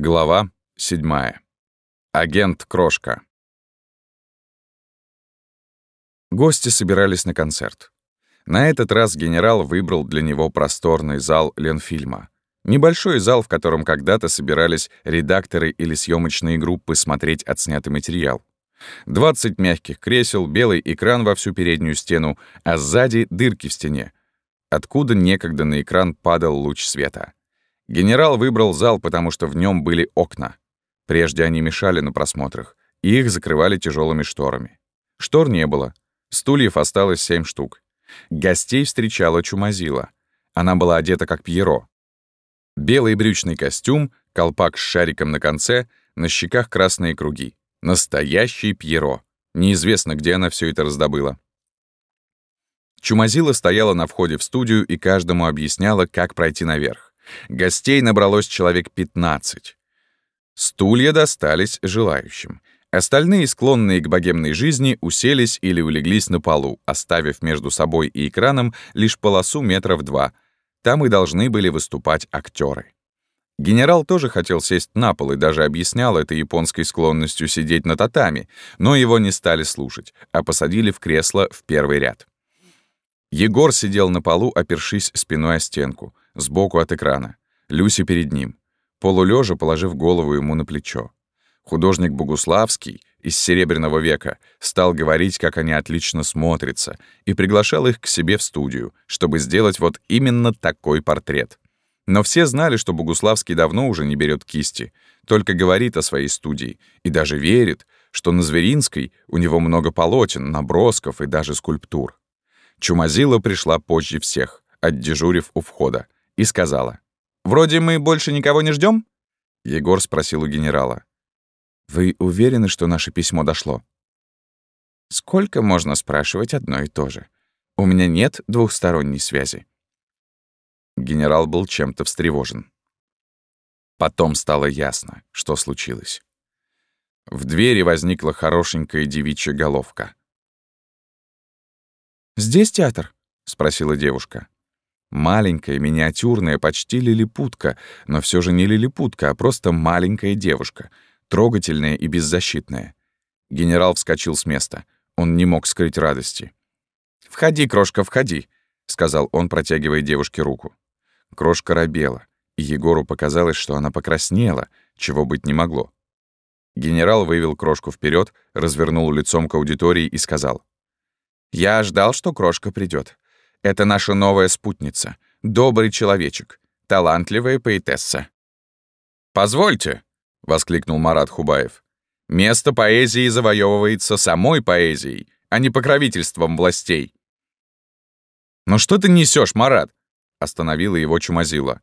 Глава 7. Агент Крошка. Гости собирались на концерт. На этот раз генерал выбрал для него просторный зал Ленфильма. Небольшой зал, в котором когда-то собирались редакторы или съемочные группы смотреть отснятый материал. 20 мягких кресел, белый экран во всю переднюю стену, а сзади дырки в стене, откуда некогда на экран падал луч света. Генерал выбрал зал, потому что в нем были окна. Прежде они мешали на просмотрах, и их закрывали тяжелыми шторами. Штор не было. Стульев осталось семь штук. Гостей встречала Чумазила. Она была одета как Пьеро. Белый брючный костюм, колпак с шариком на конце, на щеках красные круги. Настоящий Пьеро. Неизвестно, где она все это раздобыла. Чумазила стояла на входе в студию и каждому объясняла, как пройти наверх. Гостей набралось человек 15. Стулья достались желающим. Остальные, склонные к богемной жизни, уселись или улеглись на полу, оставив между собой и экраном лишь полосу метров два. Там и должны были выступать актеры. Генерал тоже хотел сесть на пол и даже объяснял это японской склонностью сидеть на татами, но его не стали слушать, а посадили в кресло в первый ряд. Егор сидел на полу, опершись спиной о стенку — сбоку от экрана. Люси перед ним, полулежа положив голову ему на плечо. Художник Богуславский из Серебряного века стал говорить, как они отлично смотрятся, и приглашал их к себе в студию, чтобы сделать вот именно такой портрет. Но все знали, что Богуславский давно уже не берет кисти, только говорит о своей студии и даже верит, что на Зверинской у него много полотен, набросков и даже скульптур. Чумазила пришла позже всех, отдежурив у входа, и сказала. «Вроде мы больше никого не ждем? Егор спросил у генерала. «Вы уверены, что наше письмо дошло?» «Сколько можно спрашивать одно и то же? У меня нет двухсторонней связи». Генерал был чем-то встревожен. Потом стало ясно, что случилось. В двери возникла хорошенькая девичья головка. «Здесь театр?» — спросила девушка. Маленькая, миниатюрная, почти лилипутка, но все же не лилипутка, а просто маленькая девушка, трогательная и беззащитная. Генерал вскочил с места. Он не мог скрыть радости. «Входи, крошка, входи», — сказал он, протягивая девушке руку. Крошка робела, и Егору показалось, что она покраснела, чего быть не могло. Генерал вывел крошку вперед, развернул лицом к аудитории и сказал. «Я ждал, что крошка придет. Это наша новая спутница, добрый человечек, талантливая поэтесса. «Позвольте», — воскликнул Марат Хубаев. «Место поэзии завоевывается самой поэзией, а не покровительством властей». «Ну что ты несешь, Марат?» — остановила его Чумазила.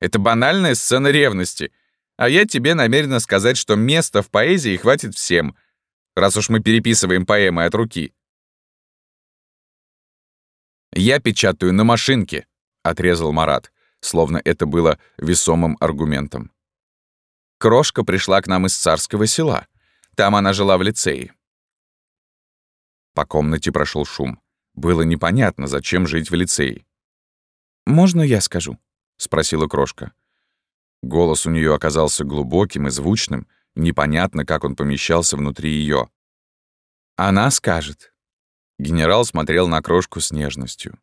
«Это банальная сцена ревности, а я тебе намерена сказать, что места в поэзии хватит всем, раз уж мы переписываем поэмы от руки. «Я печатаю на машинке», — отрезал Марат, словно это было весомым аргументом. Крошка пришла к нам из царского села. Там она жила в лицее. По комнате прошел шум. Было непонятно, зачем жить в лицее. «Можно я скажу?» — спросила Крошка. Голос у нее оказался глубоким и звучным, непонятно, как он помещался внутри ее. «Она скажет», Генерал смотрел на крошку с нежностью.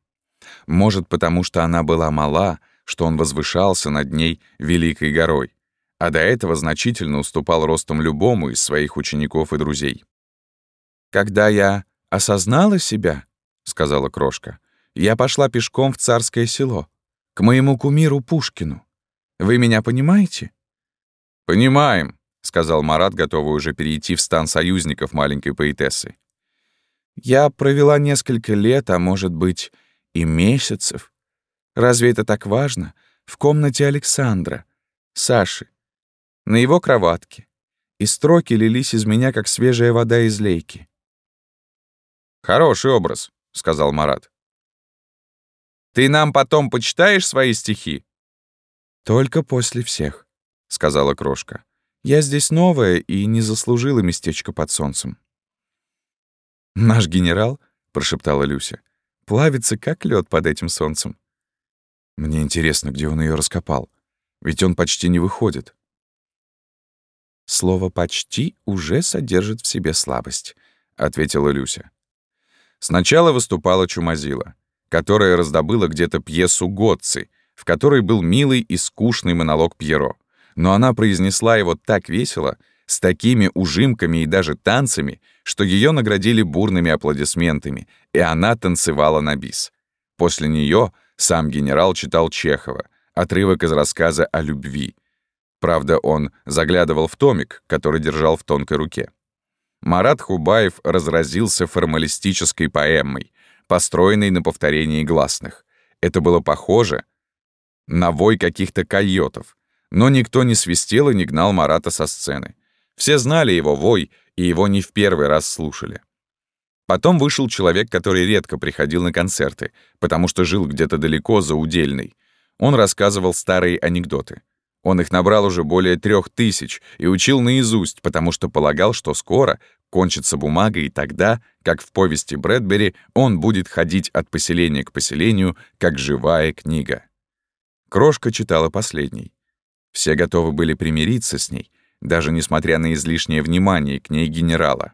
Может, потому что она была мала, что он возвышался над ней великой горой, а до этого значительно уступал ростом любому из своих учеников и друзей. «Когда я осознала себя, — сказала крошка, — я пошла пешком в царское село, к моему кумиру Пушкину. Вы меня понимаете?» «Понимаем», — сказал Марат, готовый уже перейти в стан союзников маленькой поэтессы. Я провела несколько лет, а может быть, и месяцев. Разве это так важно? В комнате Александра, Саши, на его кроватке. И строки лились из меня, как свежая вода из лейки. «Хороший образ», — сказал Марат. «Ты нам потом почитаешь свои стихи?» «Только после всех», — сказала Крошка. «Я здесь новая и не заслужила местечко под солнцем». «Наш генерал?» — прошептала Люся. «Плавится, как лед под этим солнцем». Мне интересно, где он ее раскопал. Ведь он почти не выходит. Слово «почти» уже содержит в себе слабость, ответила Люся. Сначала выступала Чумазила, которая раздобыла где-то пьесу Готци, в которой был милый и скучный монолог Пьеро. Но она произнесла его так весело, с такими ужимками и даже танцами, что ее наградили бурными аплодисментами, и она танцевала на бис. После нее сам генерал читал Чехова, отрывок из рассказа о любви. Правда, он заглядывал в томик, который держал в тонкой руке. Марат Хубаев разразился формалистической поэмой, построенной на повторении гласных. Это было похоже на вой каких-то койотов, но никто не свистел и не гнал Марата со сцены. Все знали его вой, и его не в первый раз слушали. Потом вышел человек, который редко приходил на концерты, потому что жил где-то далеко за Удельной. Он рассказывал старые анекдоты. Он их набрал уже более трех тысяч и учил наизусть, потому что полагал, что скоро кончится бумага, и тогда, как в повести Брэдбери, он будет ходить от поселения к поселению, как живая книга. Крошка читала последний. Все готовы были примириться с ней, даже несмотря на излишнее внимание к ней генерала.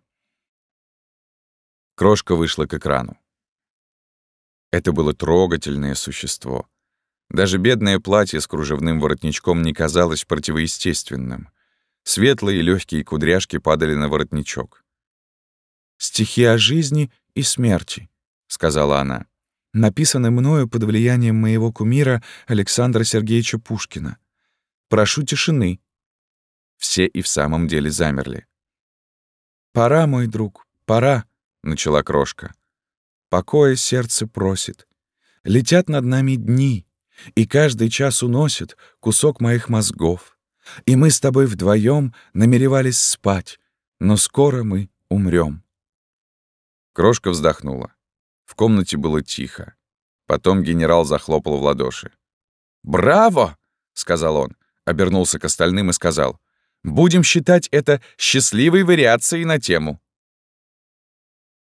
Крошка вышла к экрану. Это было трогательное существо. Даже бедное платье с кружевным воротничком не казалось противоестественным. Светлые легкие кудряшки падали на воротничок. «Стихи о жизни и смерти», — сказала она, написаны мною под влиянием моего кумира Александра Сергеевича Пушкина. Прошу тишины, все и в самом деле замерли. «Пора, мой друг, пора», — начала крошка. «Покоя сердце просит. Летят над нами дни, и каждый час уносит кусок моих мозгов. И мы с тобой вдвоем намеревались спать, но скоро мы умрем. Крошка вздохнула. В комнате было тихо. Потом генерал захлопал в ладоши. «Браво!» — сказал он, обернулся к остальным и сказал. Будем считать это счастливой вариацией на тему.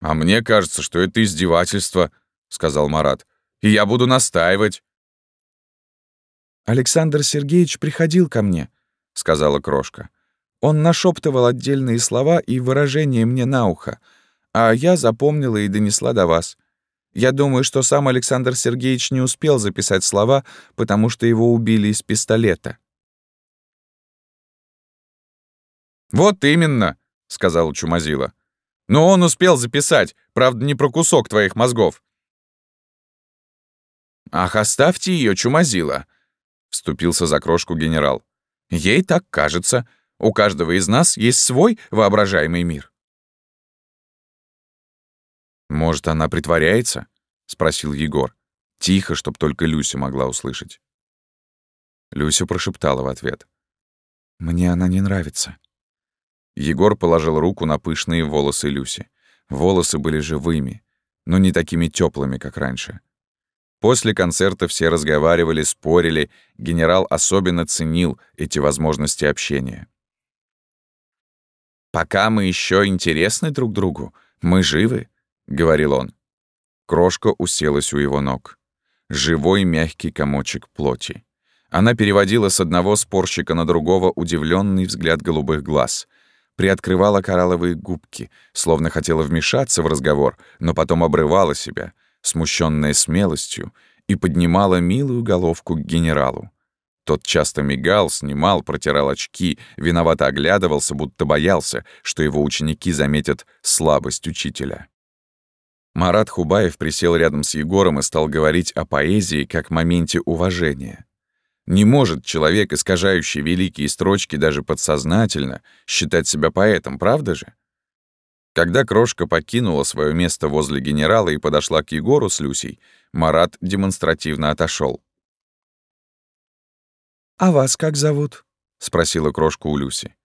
«А мне кажется, что это издевательство», — сказал Марат. «И я буду настаивать». «Александр Сергеевич приходил ко мне», — сказала Крошка. «Он нашептывал отдельные слова и выражения мне на ухо, а я запомнила и донесла до вас. Я думаю, что сам Александр Сергеевич не успел записать слова, потому что его убили из пистолета». «Вот именно», — сказал Чумазила. «Но он успел записать, правда, не про кусок твоих мозгов». «Ах, оставьте ее, Чумазила», — вступился за крошку генерал. «Ей так кажется. У каждого из нас есть свой воображаемый мир». «Может, она притворяется?» — спросил Егор. Тихо, чтоб только Люся могла услышать. Люся прошептала в ответ. «Мне она не нравится». Егор положил руку на пышные волосы Люси. Волосы были живыми, но не такими теплыми, как раньше. После концерта все разговаривали, спорили, генерал особенно ценил эти возможности общения. «Пока мы еще интересны друг другу, мы живы», — говорил он. Крошка уселась у его ног. Живой мягкий комочек плоти. Она переводила с одного спорщика на другого удивленный взгляд голубых глаз — приоткрывала коралловые губки, словно хотела вмешаться в разговор, но потом обрывала себя, смущенная смелостью, и поднимала милую головку к генералу. Тот часто мигал, снимал, протирал очки, виновато оглядывался, будто боялся, что его ученики заметят слабость учителя. Марат Хубаев присел рядом с Егором и стал говорить о поэзии как моменте уважения. Не может человек, искажающий великие строчки даже подсознательно, считать себя поэтом, правда же? Когда Крошка покинула свое место возле генерала и подошла к Егору с Люсей, Марат демонстративно отошел. «А вас как зовут?» — спросила Крошка у Люси.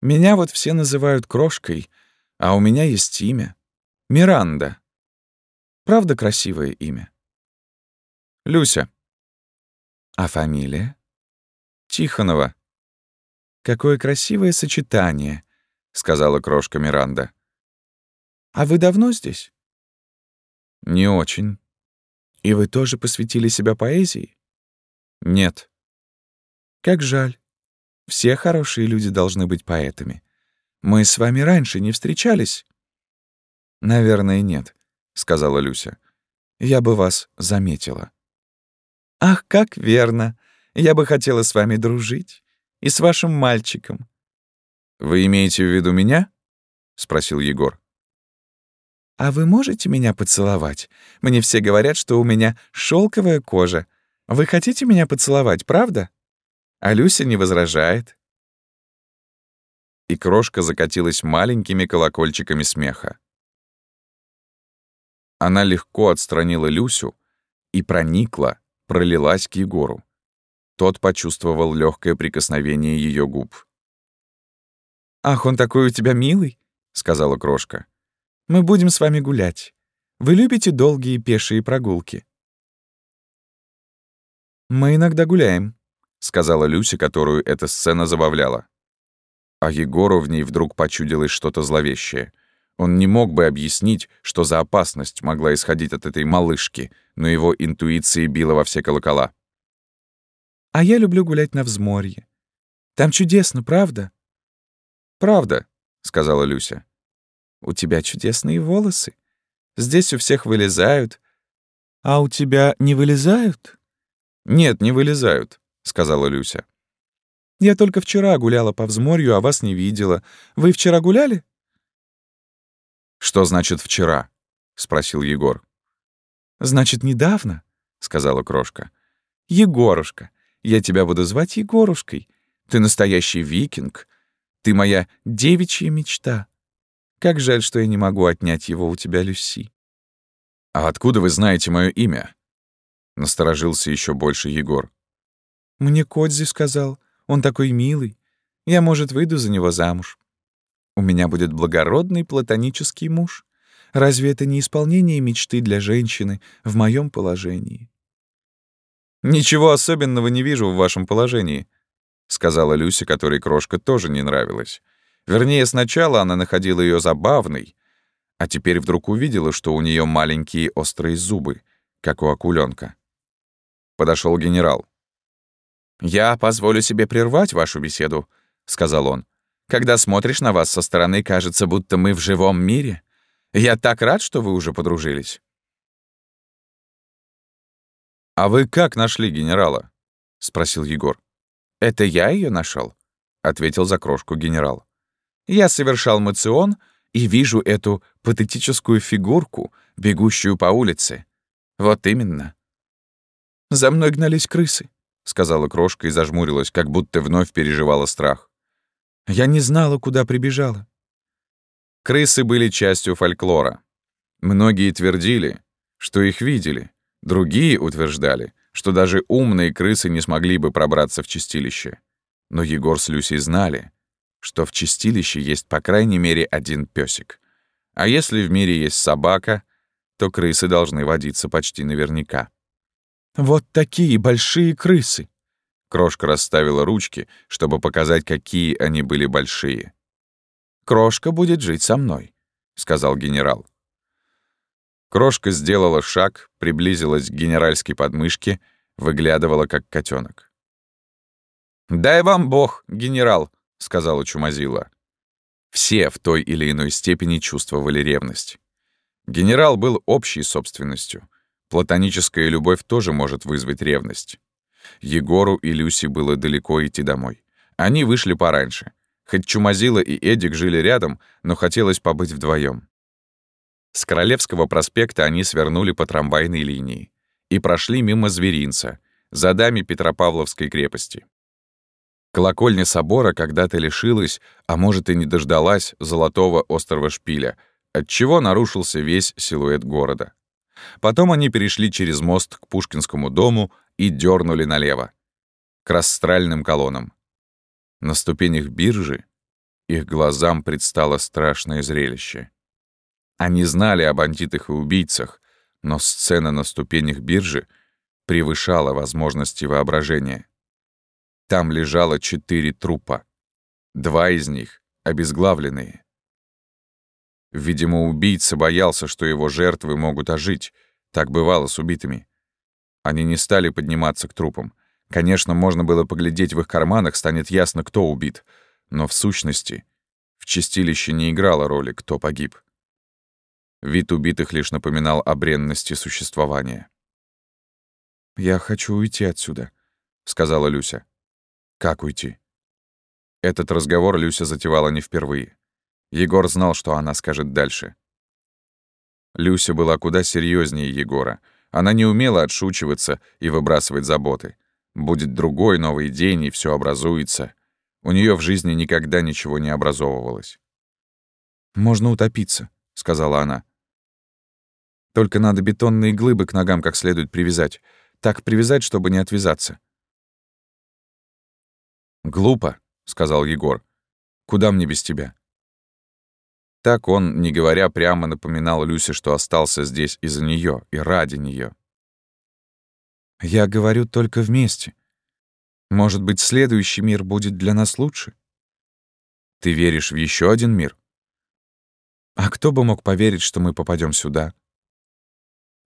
«Меня вот все называют Крошкой, а у меня есть имя. Миранда. Правда красивое имя?» «Люся», а фамилия? Тихонова. Какое красивое сочетание, сказала крошка Миранда. А вы давно здесь? Не очень. И вы тоже посвятили себя поэзии? Нет. Как жаль. все хорошие люди должны быть поэтами. Мы с вами раньше не встречались?» «Наверное, нет», — сказала Люся. «Я бы вас заметила». «Ах, как верно! Я бы хотела с вами дружить. И с вашим мальчиком». «Вы имеете в виду меня?» — спросил Егор. «А вы можете меня поцеловать? Мне все говорят, что у меня шелковая кожа. Вы хотите меня поцеловать, правда?» А Люся не возражает. И крошка закатилась маленькими колокольчиками смеха. Она легко отстранила Люсю и проникла, пролилась к Егору. Тот почувствовал легкое прикосновение ее губ. «Ах, он такой у тебя милый», — сказала крошка. Мы будем с вами гулять. Вы любите долгие пешие прогулки?» «Мы иногда гуляем», — сказала Люся, которую эта сцена забавляла. А Егору в ней вдруг почудилось что-то зловещее. Он не мог бы объяснить, что за опасность могла исходить от этой малышки, но его интуиция била во все колокола. «А я люблю гулять на взморье. Там чудесно, правда?» «Правда», — сказала Люся. У тебя чудесные волосы. Здесь у всех вылезают. А у тебя не вылезают? Нет, не вылезают, сказала Люся. Я только вчера гуляла по взморью, а вас не видела. Вы вчера гуляли? Что значит вчера? спросил Егор. Значит, недавно, сказала крошка. Егорушка, я тебя буду звать Егорушкой. Ты настоящий викинг. Ты моя девичья мечта. Как жаль, что я не могу отнять его у тебя, Люси. А откуда вы знаете мое имя? Насторожился еще больше Егор. Мне Кодзи сказал. Он такой милый. Я, может, выйду за него замуж. У меня будет благородный платонический муж. Разве это не исполнение мечты для женщины в моем положении? «Ничего особенного не вижу в вашем положении», — сказала Люся, которой крошка тоже не нравилась. Вернее, сначала она находила ее забавной, а теперь вдруг увидела, что у нее маленькие острые зубы, как у акуленка. Подошел генерал. «Я позволю себе прервать вашу беседу», — сказал он. «Когда смотришь на вас со стороны, кажется, будто мы в живом мире. Я так рад, что вы уже подружились». «А вы как нашли генерала?» — спросил Егор. «Это я ее нашел, ответил за крошку генерал. Я совершал мацион и вижу эту патетическую фигурку, бегущую по улице. Вот именно. «За мной гнались крысы», — сказала крошка и зажмурилась, как будто вновь переживала страх. «Я не знала, куда прибежала». Крысы были частью фольклора. Многие твердили, что их видели, другие утверждали, что даже умные крысы не смогли бы пробраться в чистилище. Но Егор с Люсей знали, что в чистилище есть по крайней мере один песик. А если в мире есть собака, то крысы должны водиться почти наверняка. «Вот такие большие крысы!» Крошка расставила ручки, чтобы показать, какие они были большие. «Крошка будет жить со мной», — сказал генерал. Крошка сделала шаг, приблизилась к генеральской подмышке, выглядывала, как котенок. «Дай вам бог, генерал!» — сказала Чумазила. Все в той или иной степени чувствовали ревность. Генерал был общей собственностью. Платоническая любовь тоже может вызвать ревность. Егору и Люси было далеко идти домой. Они вышли пораньше. Хоть Чумазила и Эдик жили рядом, но хотелось побыть вдвоем. С Королевского проспекта они свернули по трамвайной линии и прошли мимо Зверинца, за дами Петропавловской крепости. Колокольня собора когда-то лишилась, а может и не дождалась, золотого острого шпиля, отчего нарушился весь силуэт города. Потом они перешли через мост к Пушкинскому дому и дернули налево, к расстральным колоннам. На ступенях биржи их глазам предстало страшное зрелище. Они знали о бандитах и убийцах, но сцена на ступенях биржи превышала возможности воображения. Там лежало четыре трупа. Два из них обезглавленные. Видимо, убийца боялся, что его жертвы могут ожить. Так бывало с убитыми. Они не стали подниматься к трупам. Конечно, можно было поглядеть в их карманах, станет ясно, кто убит. Но в сущности, в чистилище не играло роли, кто погиб. Вид убитых лишь напоминал о бренности существования. «Я хочу уйти отсюда», — сказала Люся. «Как уйти?» Этот разговор Люся затевала не впервые. Егор знал, что она скажет дальше. Люся была куда серьезнее Егора. Она не умела отшучиваться и выбрасывать заботы. Будет другой новый день, и все образуется. У нее в жизни никогда ничего не образовывалось. «Можно утопиться», — сказала она. «Только надо бетонные глыбы к ногам как следует привязать. Так привязать, чтобы не отвязаться». «Глупо», — сказал Егор. «Куда мне без тебя?» Так он, не говоря прямо, напоминал Люсе, что остался здесь из-за нее и ради нее. «Я говорю только вместе. Может быть, следующий мир будет для нас лучше? Ты веришь в еще один мир? А кто бы мог поверить, что мы попадем сюда?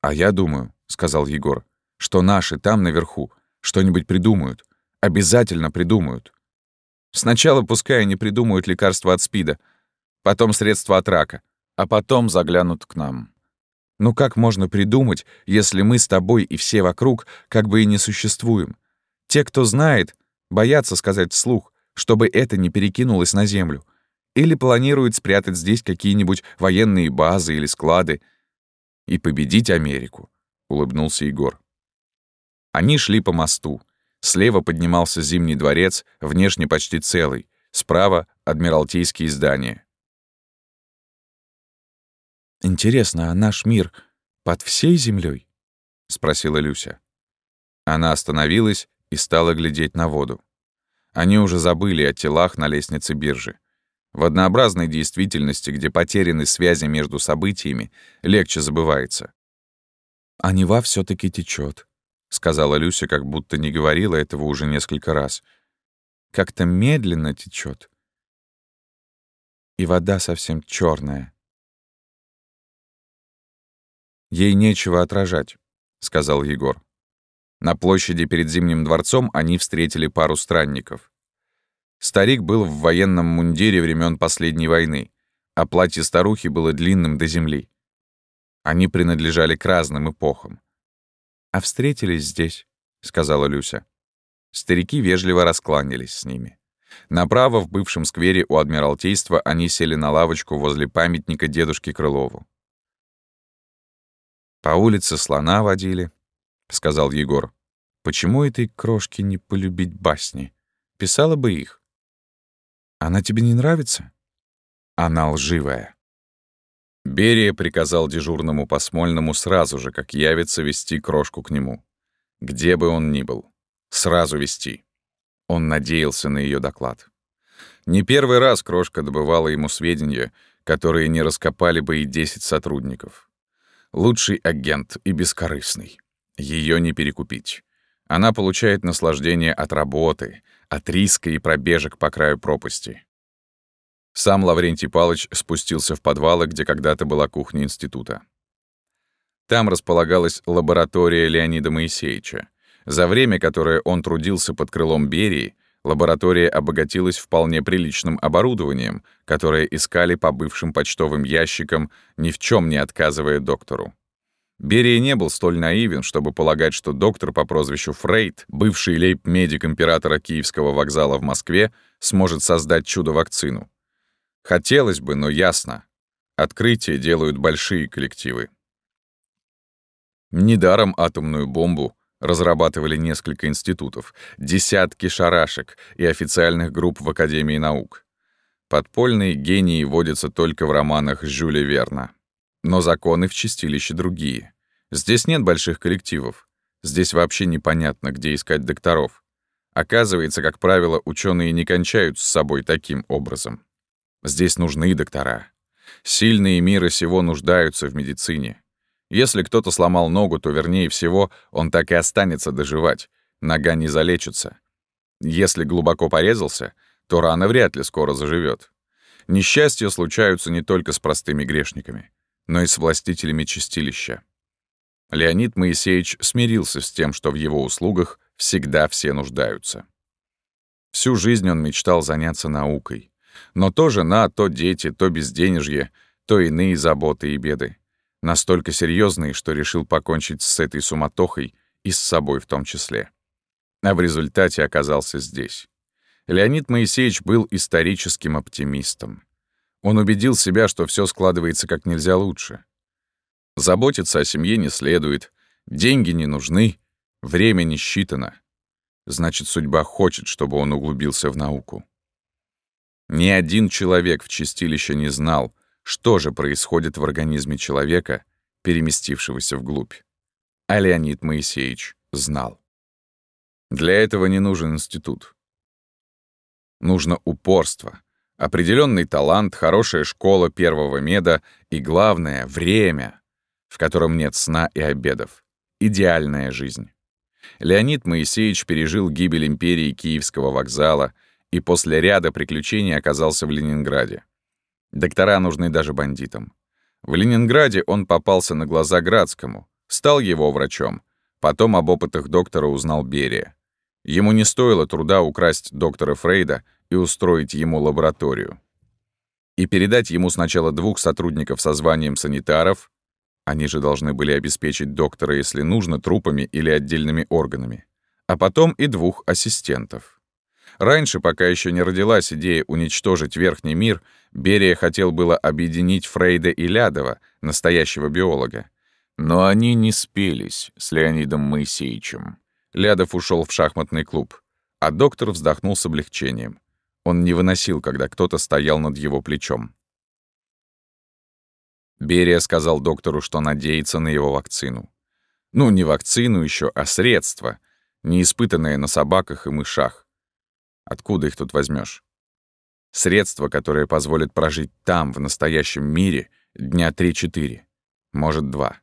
А я думаю, — сказал Егор, — что наши там наверху что-нибудь придумают. Обязательно придумают. Сначала пускай они придумают лекарство от СПИДа — потом средства от рака, а потом заглянут к нам. Ну как можно придумать, если мы с тобой и все вокруг как бы и не существуем? Те, кто знает, боятся сказать вслух, чтобы это не перекинулось на землю. Или планируют спрятать здесь какие-нибудь военные базы или склады. И победить Америку, — улыбнулся Егор. Они шли по мосту. Слева поднимался Зимний дворец, внешне почти целый. Справа — Адмиралтейские здания. «Интересно, а наш мир под всей землей? спросила Люся. Она остановилась и стала глядеть на воду. Они уже забыли о телах на лестнице биржи. В однообразной действительности, где потеряны связи между событиями, легче забывается. «А Нева все таки течет, сказала Люся, как будто не говорила этого уже несколько раз. «Как-то медленно течет. И вода совсем черная. «Ей нечего отражать», — сказал Егор. На площади перед Зимним дворцом они встретили пару странников. Старик был в военном мундире времен последней войны, а платье старухи было длинным до земли. Они принадлежали к разным эпохам. «А встретились здесь», — сказала Люся. Старики вежливо раскланялись с ними. Направо, в бывшем сквере у Адмиралтейства, они сели на лавочку возле памятника дедушке Крылову. По улице слона водили, — сказал Егор. Почему этой крошке не полюбить басни? Писала бы их. Она тебе не нравится? Она лживая. Берия приказал дежурному по Смольному сразу же, как явится, вести крошку к нему. Где бы он ни был. Сразу вести. Он надеялся на ее доклад. Не первый раз крошка добывала ему сведения, которые не раскопали бы и 10 сотрудников. Лучший агент и бескорыстный. Ее не перекупить. Она получает наслаждение от работы, от риска и пробежек по краю пропасти. Сам Лаврентий Палыч спустился в подвалы, где когда-то была кухня института. Там располагалась лаборатория Леонида Моисеевича. За время, которое он трудился под крылом Берии, Лаборатория обогатилась вполне приличным оборудованием, которое искали по бывшим почтовым ящикам, ни в чем не отказывая доктору. Берия не был столь наивен, чтобы полагать, что доктор по прозвищу Фрейд, бывший лейб-медик императора Киевского вокзала в Москве, сможет создать чудо-вакцину. Хотелось бы, но ясно. Открытия делают большие коллективы. Недаром атомную бомбу разрабатывали несколько институтов, десятки шарашек и официальных групп в Академии наук. Подпольные гении водятся только в романах Жюля Верна. Но законы в чистилище другие. Здесь нет больших коллективов. Здесь вообще непонятно, где искать докторов. Оказывается, как правило, ученые не кончают с собой таким образом. Здесь нужны доктора. Сильные мира сего нуждаются в медицине. Если кто-то сломал ногу, то, вернее всего, он так и останется доживать. Нога не залечится. Если глубоко порезался, то рана вряд ли скоро заживет. Несчастья случаются не только с простыми грешниками, но и с властителями чистилища. Леонид Моисеевич смирился с тем, что в его услугах всегда все нуждаются. Всю жизнь он мечтал заняться наукой. Но то жена, то дети, то безденежье, то иные заботы и беды. Настолько серьезные, что решил покончить с этой суматохой и с собой в том числе. А в результате оказался здесь. Леонид Моисеевич был историческим оптимистом. Он убедил себя, что все складывается как нельзя лучше. Заботиться о семье не следует, деньги не нужны, время не считано. Значит, судьба хочет, чтобы он углубился в науку. Ни один человек в чистилище не знал, что же происходит в организме человека, переместившегося вглубь. А Леонид Моисеевич знал. Для этого не нужен институт. Нужно упорство, определенный талант, хорошая школа первого меда и, главное, время, в котором нет сна и обедов. Идеальная жизнь. Леонид Моисеевич пережил гибель империи Киевского вокзала и после ряда приключений оказался в Ленинграде. Доктора нужны даже бандитам. В Ленинграде он попался на глаза Градскому, стал его врачом. Потом об опытах доктора узнал Берия. Ему не стоило труда украсть доктора Фрейда и устроить ему лабораторию. И передать ему сначала двух сотрудников со званием санитаров, они же должны были обеспечить доктора, если нужно, трупами или отдельными органами. А потом и двух ассистентов. Раньше, пока еще не родилась идея уничтожить верхний мир, Берия хотел было объединить Фрейда и Лядова, настоящего биолога. Но они не спелись с Леонидом Моисеевичем. Лядов ушел в шахматный клуб, а доктор вздохнул с облегчением. Он не выносил, когда кто-то стоял над его плечом. Берия сказал доктору, что надеется на его вакцину. Ну, не вакцину еще, а средство, не испытанное на собаках и мышах. Откуда их тут возьмешь? Средство, которое позволит прожить там, в настоящем мире, дня 3-4, может, два.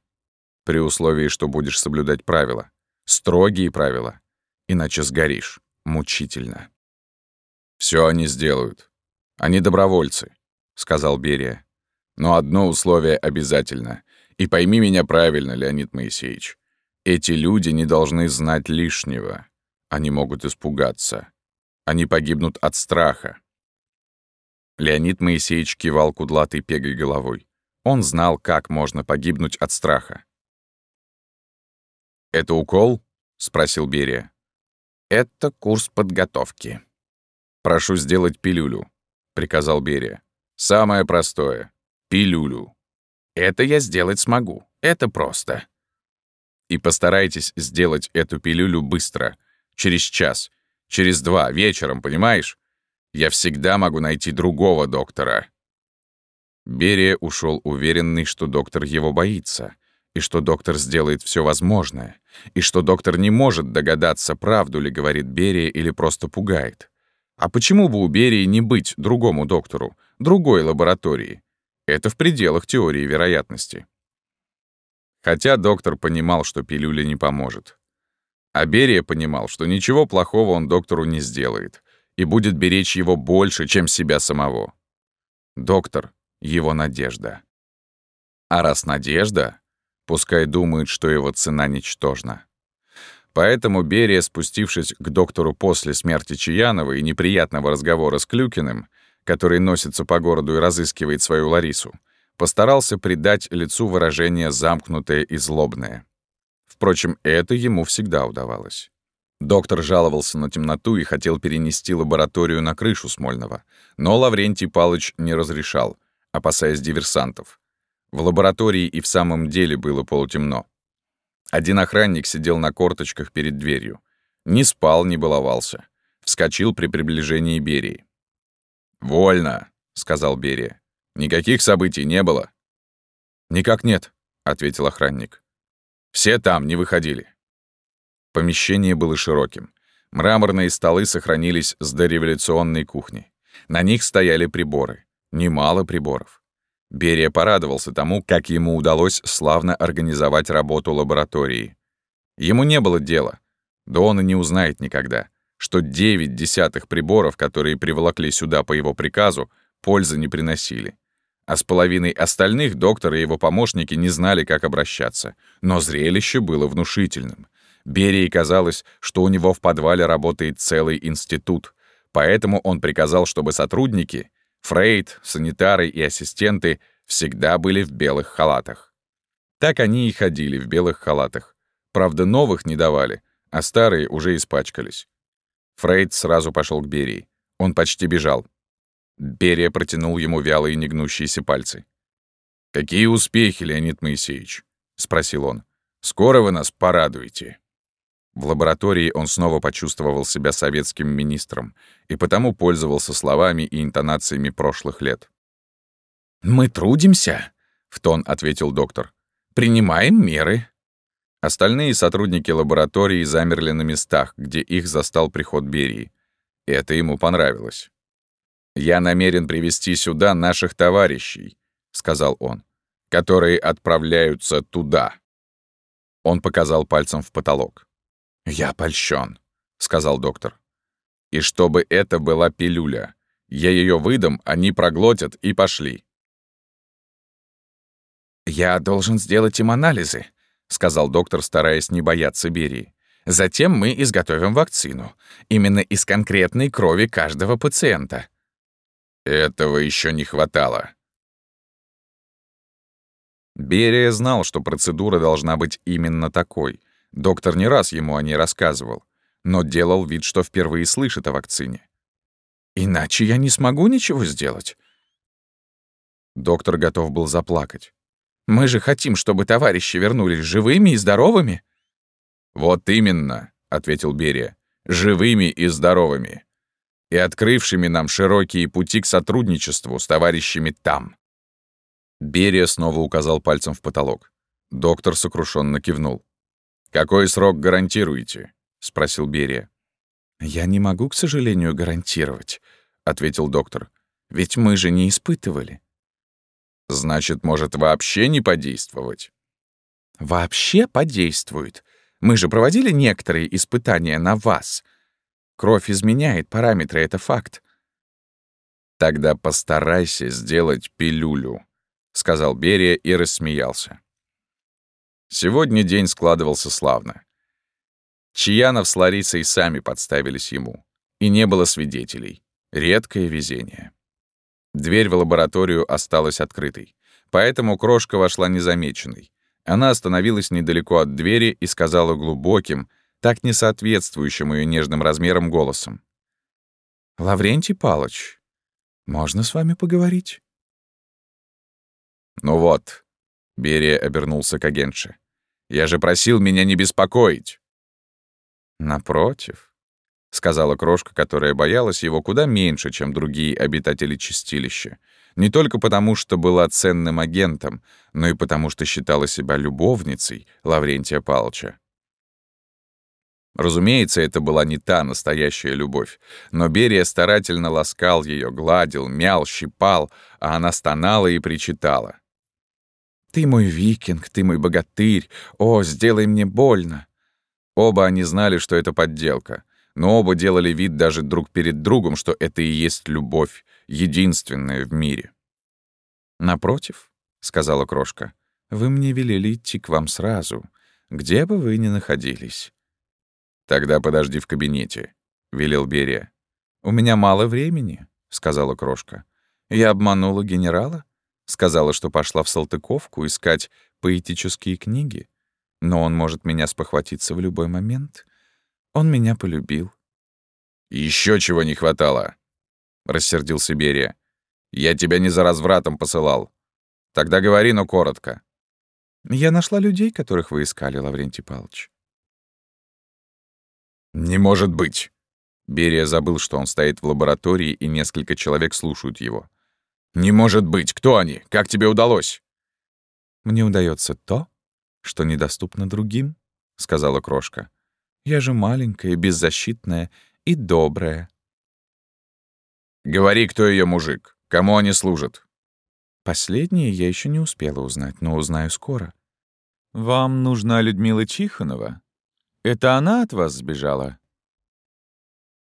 При условии, что будешь соблюдать правила. Строгие правила. Иначе сгоришь. Мучительно. Все они сделают. Они добровольцы», — сказал Берия. Но одно условие обязательно. И пойми меня правильно, Леонид Моисеевич. Эти люди не должны знать лишнего. Они могут испугаться. Они погибнут от страха. Леонид Моисеевич кивал кудлатой пегой головой. Он знал, как можно погибнуть от страха. «Это укол?» — спросил Берия. «Это курс подготовки». «Прошу сделать пилюлю», — приказал Берия. «Самое простое. Пилюлю. Это я сделать смогу. Это просто. И постарайтесь сделать эту пилюлю быстро. Через час. Через два. Вечером, понимаешь? Я всегда могу найти другого доктора. Берия ушел уверенный, что доктор его боится, и что доктор сделает все возможное, и что доктор не может догадаться, правду ли говорит Берия или просто пугает. А почему бы у Берии не быть другому доктору, другой лаборатории? Это в пределах теории вероятности. Хотя доктор понимал, что пилюля не поможет. А Берия понимал, что ничего плохого он доктору не сделает и будет беречь его больше, чем себя самого. Доктор — его надежда. А раз надежда, пускай думает, что его цена ничтожна. Поэтому Берия, спустившись к доктору после смерти Чаянова и неприятного разговора с Клюкиным, который носится по городу и разыскивает свою Ларису, постарался придать лицу выражение замкнутое и злобное. Впрочем, это ему всегда удавалось. Доктор жаловался на темноту и хотел перенести лабораторию на крышу Смольного, но Лаврентий Палыч не разрешал, опасаясь диверсантов. В лаборатории и в самом деле было полутемно. Один охранник сидел на корточках перед дверью. Не спал, не баловался. Вскочил при приближении Берии. «Вольно», — сказал Берия. «Никаких событий не было?» «Никак нет», — ответил охранник. «Все там не выходили». Помещение было широким. Мраморные столы сохранились с дореволюционной кухни. На них стояли приборы. Немало приборов. Берия порадовался тому, как ему удалось славно организовать работу лаборатории. Ему не было дела, да он и не узнает никогда — что девять десятых приборов, которые приволокли сюда по его приказу, пользы не приносили. А с половиной остальных доктор и его помощники не знали, как обращаться. Но зрелище было внушительным. Берии казалось, что у него в подвале работает целый институт, поэтому он приказал, чтобы сотрудники, фрейд, санитары и ассистенты всегда были в белых халатах. Так они и ходили в белых халатах. Правда, новых не давали, а старые уже испачкались. Фрейд сразу пошел к Берии. Он почти бежал. Берия протянул ему вялые негнущиеся пальцы. «Какие успехи, Леонид Моисеевич?» — спросил он. «Скоро вы нас порадуете». В лаборатории он снова почувствовал себя советским министром и потому пользовался словами и интонациями прошлых лет. «Мы трудимся», — в тон ответил доктор. «Принимаем меры». Остальные сотрудники лаборатории замерли на местах, где их застал приход Берии. Это ему понравилось. «Я намерен привести сюда наших товарищей», — сказал он, «которые отправляются туда». Он показал пальцем в потолок. «Я польщен», — сказал доктор. «И чтобы это была пилюля. Я ее выдам, они проглотят и пошли». «Я должен сделать им анализы», — сказал доктор, стараясь не бояться Берии. «Затем мы изготовим вакцину. Именно из конкретной крови каждого пациента». Этого еще не хватало. Берия знал, что процедура должна быть именно такой — Доктор не раз ему о ней рассказывал, но делал вид, что впервые слышит о вакцине. «Иначе я не смогу ничего сделать». Доктор готов был заплакать. «Мы же хотим, чтобы товарищи вернулись живыми и здоровыми». «Вот именно», — ответил Берия, — «живыми и здоровыми, и открывшими нам широкие пути к сотрудничеству с товарищами там». Берия снова указал пальцем в потолок. Доктор сокрушенно кивнул. «Какой срок гарантируете?» — спросил Берия. «Я не могу, к сожалению, гарантировать», — ответил доктор. «Ведь мы же не испытывали». «Значит, может вообще не подействовать?» «Вообще подействует. Мы же проводили некоторые испытания на вас. Кровь изменяет параметры, это факт». «Тогда постарайся сделать пилюлю», — сказал Берия и рассмеялся. Сегодня день складывался славно. Чаянов с Ларисой сами подставились ему. И не было свидетелей. Редкое везение. Дверь в лабораторию осталась открытой. Поэтому крошка вошла незамеченной. Она остановилась недалеко от двери и сказала глубоким, так не соответствующим ее нежным размерам голосом. «Лаврентий Палыч, можно с вами поговорить?» «Ну вот», — Берия обернулся к агентше. Я же просил меня не беспокоить». «Напротив», — сказала крошка, которая боялась его куда меньше, чем другие обитатели чистилища. Не только потому, что была ценным агентом, но и потому, что считала себя любовницей Лаврентия Палча. Разумеется, это была не та настоящая любовь, но Берия старательно ласкал ее, гладил, мял, щипал, а она стонала и причитала. «Ты мой викинг, ты мой богатырь, о, сделай мне больно!» Оба они знали, что это подделка, но оба делали вид даже друг перед другом, что это и есть любовь, единственная в мире. «Напротив», — сказала крошка, — «вы мне велели идти к вам сразу, где бы вы ни находились». «Тогда подожди в кабинете», — велел Берия. «У меня мало времени», — сказала крошка. «Я обманула генерала?» Сказала, что пошла в Салтыковку искать поэтические книги. Но он может меня спохватиться в любой момент. Он меня полюбил. Еще чего не хватало», — рассердился Берия. «Я тебя не за развратом посылал. Тогда говори, но коротко». «Я нашла людей, которых вы искали, Лаврентий Павлович». «Не может быть!» Берия забыл, что он стоит в лаборатории, и несколько человек слушают его. «Не может быть! Кто они? Как тебе удалось?» «Мне удается то, что недоступно другим», — сказала крошка. «Я же маленькая, беззащитная и добрая». «Говори, кто ее мужик, кому они служат». Последнее я еще не успела узнать, но узнаю скоро. «Вам нужна Людмила Чиханова? Это она от вас сбежала?»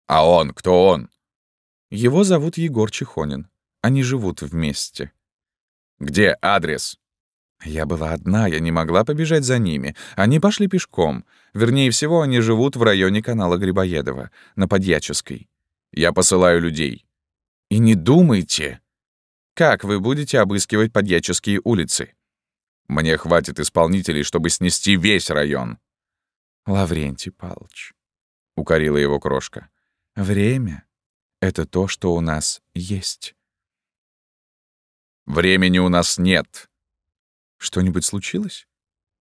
«А он? Кто он?» «Его зовут Егор Чихонин. Они живут вместе. «Где адрес?» Я была одна, я не могла побежать за ними. Они пошли пешком. Вернее всего, они живут в районе канала Грибоедова, на Подьяческой. Я посылаю людей. И не думайте, как вы будете обыскивать Подьяческие улицы. Мне хватит исполнителей, чтобы снести весь район. Лаврентий Павлович, — укорила его крошка, — время — это то, что у нас есть. Времени у нас нет. Что-нибудь случилось?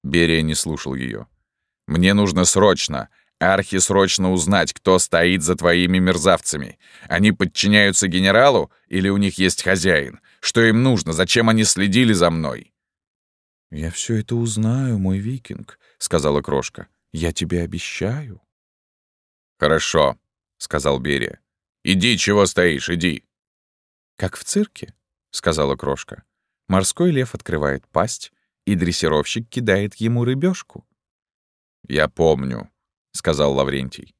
Берия не слушал ее. Мне нужно срочно, архисрочно узнать, кто стоит за твоими мерзавцами. Они подчиняются генералу или у них есть хозяин? Что им нужно? Зачем они следили за мной? «Я все это узнаю, мой викинг», — сказала крошка. «Я тебе обещаю». «Хорошо», — сказал Берия. «Иди, чего стоишь, иди». «Как в цирке», — сказала крошка. Морской лев открывает пасть, и дрессировщик кидает ему рыбешку. «Я помню», — сказал Лаврентий.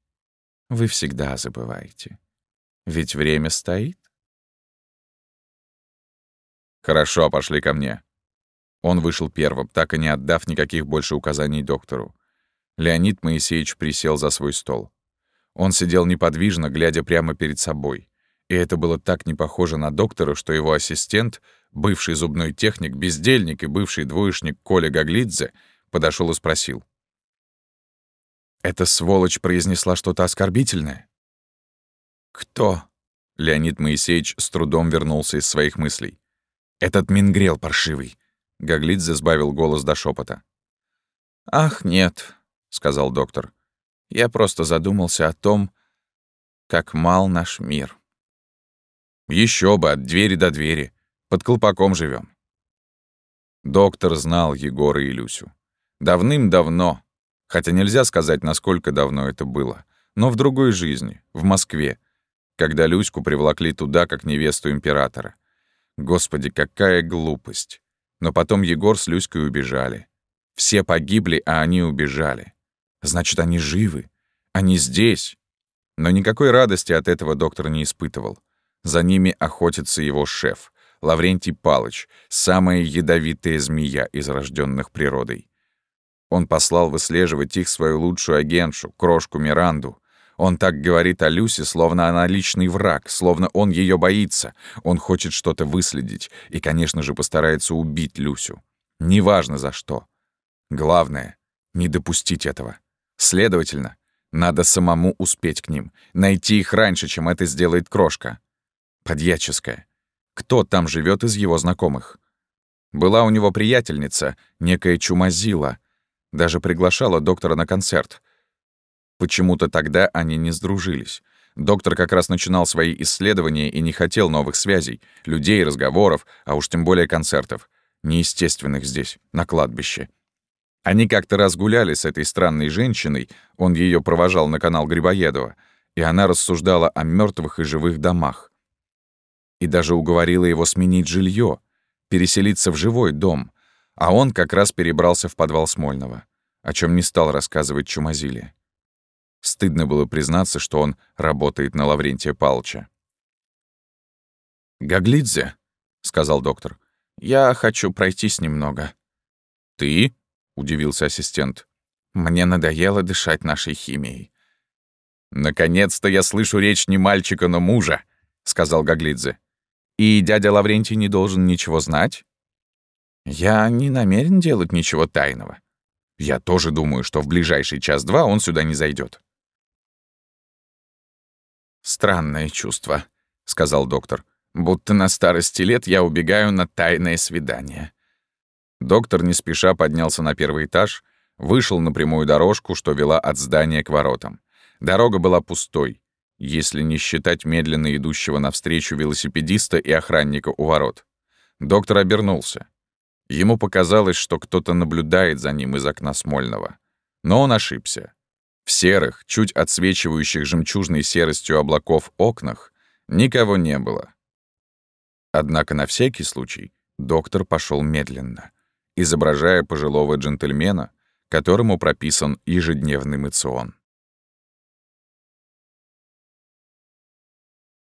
«Вы всегда забываете. Ведь время стоит». «Хорошо, пошли ко мне», он вышел первым, так и не отдав никаких больше указаний доктору. Леонид Моисеевич присел за свой стол. Он сидел неподвижно, глядя прямо перед собой. И это было так не похоже на доктора, что его ассистент, бывший зубной техник, бездельник и бывший двоечник Коля Гаглидзе, подошел и спросил. «Эта сволочь произнесла что-то оскорбительное?» «Кто?» Леонид Моисеевич с трудом вернулся из своих мыслей. «Этот Мингрел паршивый. Гаглидзе сбавил голос до шепота. «Ах, нет», — сказал доктор. «Я просто задумался о том, как мал наш мир». Еще бы, от двери до двери. Под колпаком живем. Доктор знал Егора и Люсю. Давным-давно, хотя нельзя сказать, насколько давно это было, но в другой жизни, в Москве, когда Люську привлекли туда, как невесту императора. Господи, какая глупость. Но потом Егор с Люськой убежали. Все погибли, а они убежали. Значит, они живы. Они здесь. Но никакой радости от этого доктор не испытывал. За ними охотится его шеф, Лаврентий Палыч, самая ядовитая змея из рожденных природой. Он послал выслеживать их свою лучшую агентшу, крошку Миранду, он так говорит о Люсе, словно она личный враг, словно он ее боится. Он хочет что-то выследить и, конечно же, постарается убить Люсю. Неважно за что. Главное — не допустить этого. Следовательно, надо самому успеть к ним, найти их раньше, чем это сделает крошка. Подьяческая. Кто там живет из его знакомых? Была у него приятельница, некая Чумазила. Даже приглашала доктора на концерт. Почему-то тогда они не сдружились. Доктор как раз начинал свои исследования и не хотел новых связей, людей, разговоров, а уж тем более концертов. Неестественных здесь, на кладбище. Они как-то раз гуляли с этой странной женщиной, он ее провожал на канал Грибоедова, и она рассуждала о мертвых и живых домах. И даже уговорила его сменить жилье, переселиться в живой дом, а он как раз перебрался в подвал Смольного, о чем не стал рассказывать Чумазиле. Стыдно было признаться, что он работает на Лаврентия Палча. «Гаглидзе», — сказал доктор, — «я хочу пройтись немного». «Ты?» — удивился ассистент. «Мне надоело дышать нашей химией». «Наконец-то я слышу речь не мальчика, но мужа», — сказал Гаглидзе. «И дядя Лаврентий не должен ничего знать?» «Я не намерен делать ничего тайного. Я тоже думаю, что в ближайший час-два он сюда не зайдет. «Странное чувство», — сказал доктор. «Будто на старости лет я убегаю на тайное свидание». Доктор не спеша поднялся на первый этаж, вышел на прямую дорожку, что вела от здания к воротам. Дорога была пустой, если не считать медленно идущего навстречу велосипедиста и охранника у ворот. Доктор обернулся. Ему показалось, что кто-то наблюдает за ним из окна Смольного. Но он ошибся. В серых, чуть отсвечивающих жемчужной серостью облаков окнах никого не было. Однако на всякий случай доктор пошел медленно, изображая пожилого джентльмена, которому прописан ежедневный мацион.